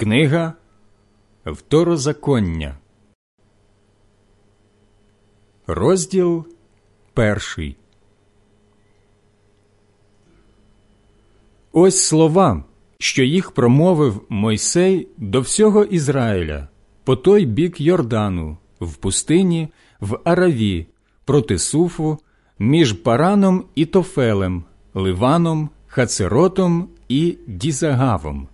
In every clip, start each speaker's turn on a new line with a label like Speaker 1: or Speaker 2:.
Speaker 1: Книга Второзаконня, розділ перший. Ось слова, що їх промовив Мойсей до всього Ізраїля по той бік Йордану, в пустині, в Араві, проти Суфу, між Параном і Тофелем, Ливаном, Хацеротом і Дізагавом.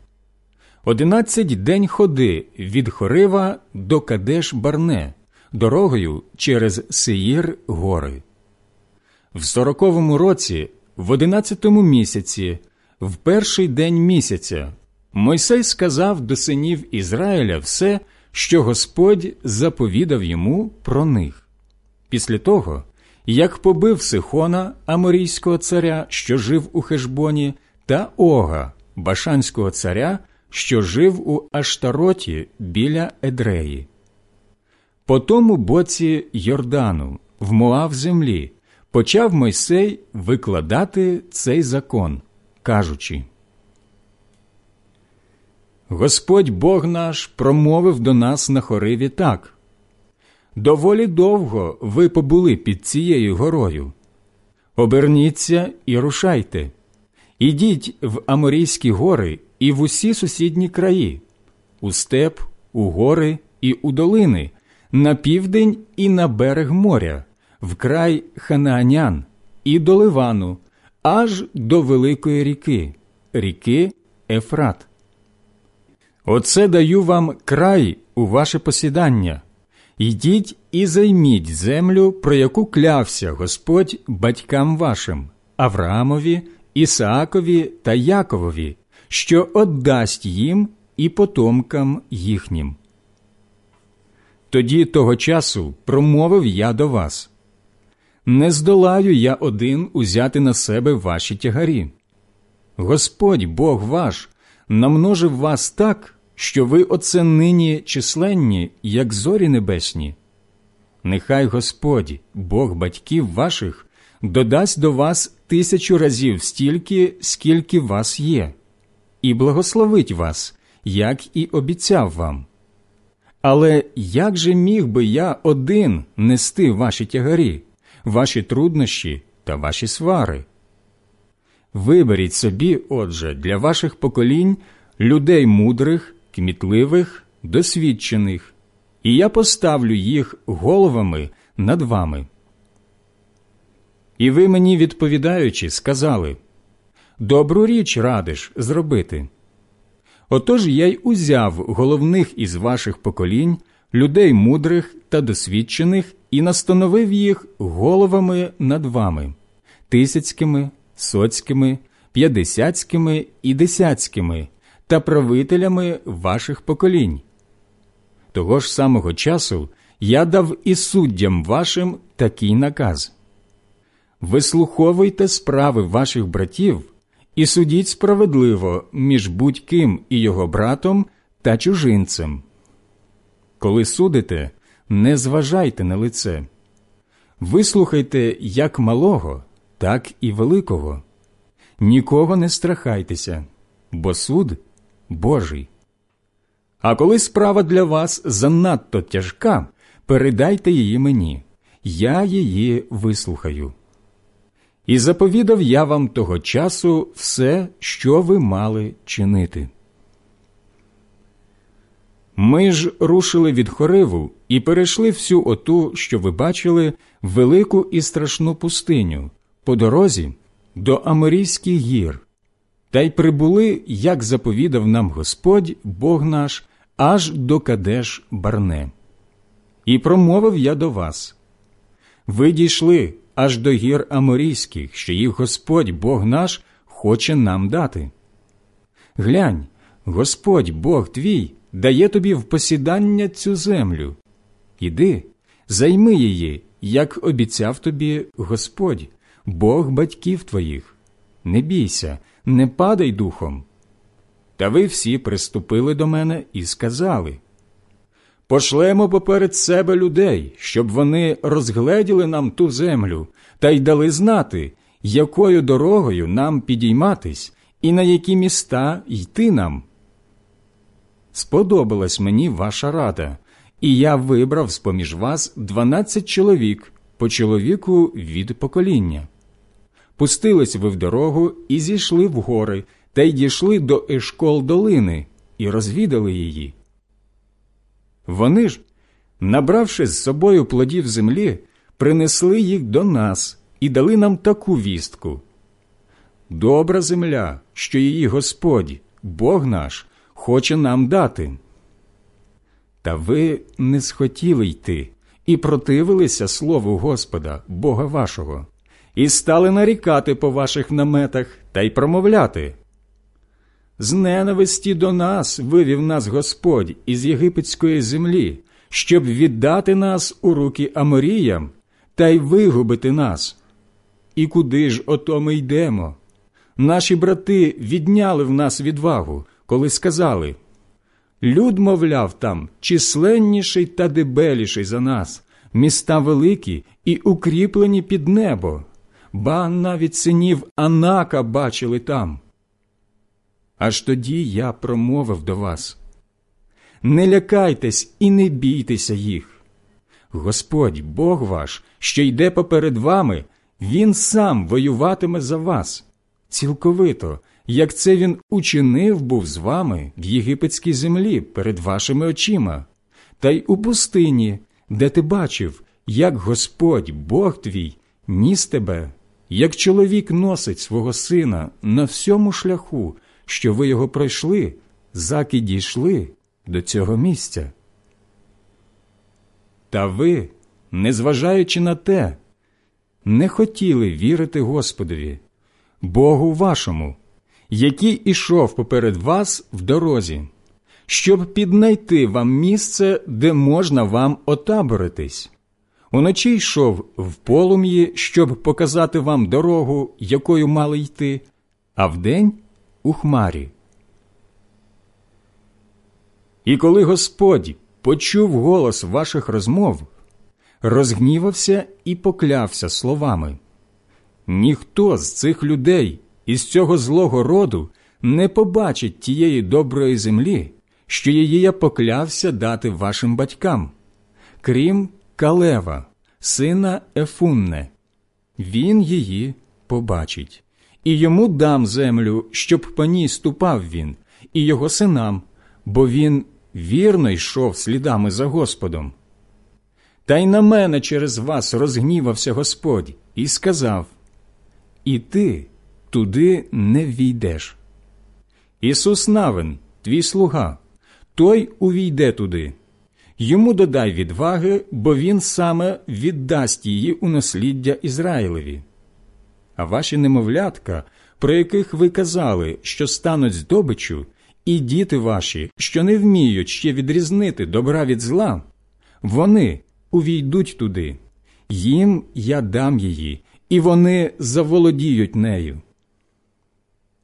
Speaker 1: Одинадцять день ходи від Хорива до Кадеш Барне, дорогою через Сеїр гори. В сороковому році, в одинадцятому місяці, в перший день місяця, Мойсей сказав до синів Ізраїля все, що Господь заповідав йому про них. Після того, як побив Сихона, Аморійського царя, що жив у Хешбоні, та Ога, Башанського царя, що жив у Аштароті біля Едреї. По тому боці Йордану, в Моав землі, почав Мойсей викладати цей закон, кажучи. Господь Бог наш промовив до нас на хориві так. Доволі довго ви побули під цією горою. Оберніться і рушайте. Ідіть в Аморійські гори і в усі сусідні краї, у степ, у гори і у долини, на південь і на берег моря, в край Ханаанян і до Ливану, аж до Великої ріки, ріки Ефрат. Оце даю вам край у ваше посідання. Йдіть і займіть землю, про яку клявся Господь батькам вашим, Авраамові, Ісаакові та Яковові, що отдасть їм і потомкам їхнім. Тоді того часу промовив я до вас не здолаю я один узяти на себе ваші тягарі. Господь Бог ваш намножив вас так, що ви оце нині численні, як зорі небесні. Нехай Господь, Бог батьків ваших, додасть до вас тисячу разів стільки, скільки вас є, і благословить вас, як і обіцяв вам. Але як же міг би я один нести ваші тягарі, ваші труднощі та ваші свари? Виберіть собі, отже, для ваших поколінь людей мудрих, кмітливих, досвідчених, і я поставлю їх головами над вами. І ви мені, відповідаючи, сказали Добру річ радиш зробити. Отож я й узяв головних із ваших поколінь, людей мудрих та досвідчених, і настановив їх головами над вами, тисяцькими, соцькими, п'ятдесятськими і десятськими та правителями ваших поколінь. Того ж самого часу я дав і суддям вашим такий наказ вислуховуйте справи ваших братів і судіть справедливо між будь-ким і його братом та чужинцем. Коли судите, не зважайте на лице, вислухайте як малого, так і великого. Нікого не страхайтеся, бо суд Божий. А коли справа для вас занадто тяжка, передайте її мені, я її вислухаю. І заповідав я вам того часу все, що ви мали чинити. Ми ж рушили від хориву і перейшли всю оту, що ви бачили, велику і страшну пустиню по дорозі до Аморійських гір, та й прибули, як заповідав нам Господь, Бог наш, аж до Кадеш Барне. І промовив я до вас ви дійшли аж до гір Аморійських, що їх Господь Бог наш хоче нам дати. Глянь, Господь Бог твій дає тобі в посідання цю землю. Іди, займи її, як обіцяв тобі Господь, Бог батьків твоїх. Не бійся, не падай духом. Та ви всі приступили до мене і сказали Пошлемо поперед себе людей, щоб вони розгледіли нам ту землю та й дали знати, якою дорогою нам підійматись і на які міста йти нам. сподобалась мені ваша рада, і я вибрав з поміж вас дванадцять чоловік по чоловіку від покоління. Пустились ви в дорогу і зійшли в гори, та й дійшли до Ешкол долини і розвідали її. Вони ж, набравши з собою плодів землі, принесли їх до нас і дали нам таку вістку. Добра земля, що її Господь, Бог наш, хоче нам дати. Та ви не схотіли йти і противилися слову Господа, Бога вашого, і стали нарікати по ваших наметах та й промовляти. З ненависті до нас вивів нас Господь із єгипетської землі, щоб віддати нас у руки Аморіям та й вигубити нас. І куди ж ото ми йдемо? Наші брати відняли в нас відвагу, коли сказали Люд, мовляв, там численніший та дебеліший за нас, міста великі і укріплені під небо, ба навіть синів Анака бачили там. Аж тоді я промовив до вас. Не лякайтесь і не бійтеся їх. Господь, Бог ваш, що йде поперед вами, Він сам воюватиме за вас, цілковито, як це він учинив був з вами в єгипетській землі перед вашими очима, та й у пустині, де ти бачив, як Господь, Бог твій, ніс тебе, як чоловік носить свого сина на всьому шляху, що ви його пройшли, заки дійшли до цього місця. Та ви, незважаючи на те, не хотіли вірити Господові, Богу вашому, який ішов поперед вас в дорозі, щоб піднайти вам місце, де можна вам отаборитись. Уночі йшов в полум'ї, щоб показати вам дорогу, якою мали йти, а вдень у хмарі. І коли Господь почув голос ваших розмов, розгнівався і поклявся словами ніхто з цих людей із цього злого роду не побачить тієї доброї землі, що її я поклявся дати вашим батькам, крім Калева, сина Ефунне. Він її побачить, і йому дам землю, щоб по ній ступав він, і його синам, бо він вірно йшов слідами за Господом. Та й на мене через вас розгнівався Господь і сказав І ти туди не війдеш. Ісус Навин, твій слуга, той увійде туди. Йому додай відваги, бо він саме віддасть її у насліддя Ізраїлеві. А ваші немовлятка, про яких ви казали, що стануть здобичу, і діти ваші, що не вміють ще відрізнити добра від зла, вони увійдуть туди, їм я дам її, і вони заволодіють нею.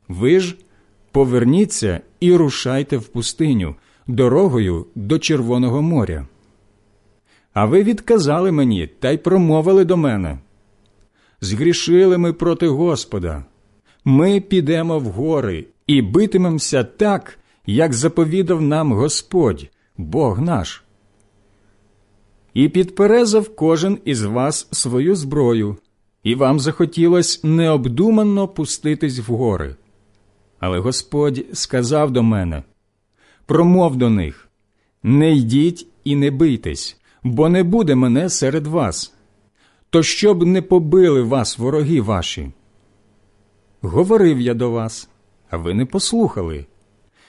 Speaker 1: Ви ж поверніться і рушайте в пустиню дорогою до Червоного моря. А ви відказали мені та й промовили до мене. Згрішили ми проти Господа. Ми підемо в гори і битимемося так, як заповідав нам Господь, Бог наш. І підперезав кожен із вас свою зброю, і вам захотілось необдуманно пуститись в гори. Але Господь сказав до мене промов до них не йдіть і не бийтесь, бо не буде мене серед вас, то щоб не побили вас вороги ваші. Говорив я до вас, а ви не послухали.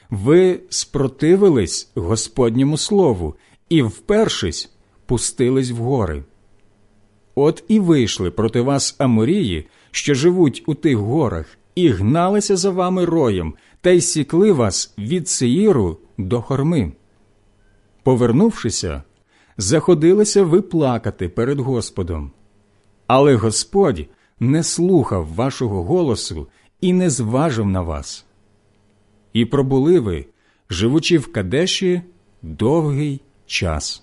Speaker 1: Ви спротивились Господньому слову і, впершись, пустились в гори. От і вийшли проти вас Аморії, що живуть у тих горах, і гналися за вами роєм, та й сікли вас від Сеїру до хорми. Повернувшися, заходилися ви плакати перед Господом. Але Господь не слухав вашого голосу і не зважив на вас. І пробули ви, живучи в Кадеші, довгий час.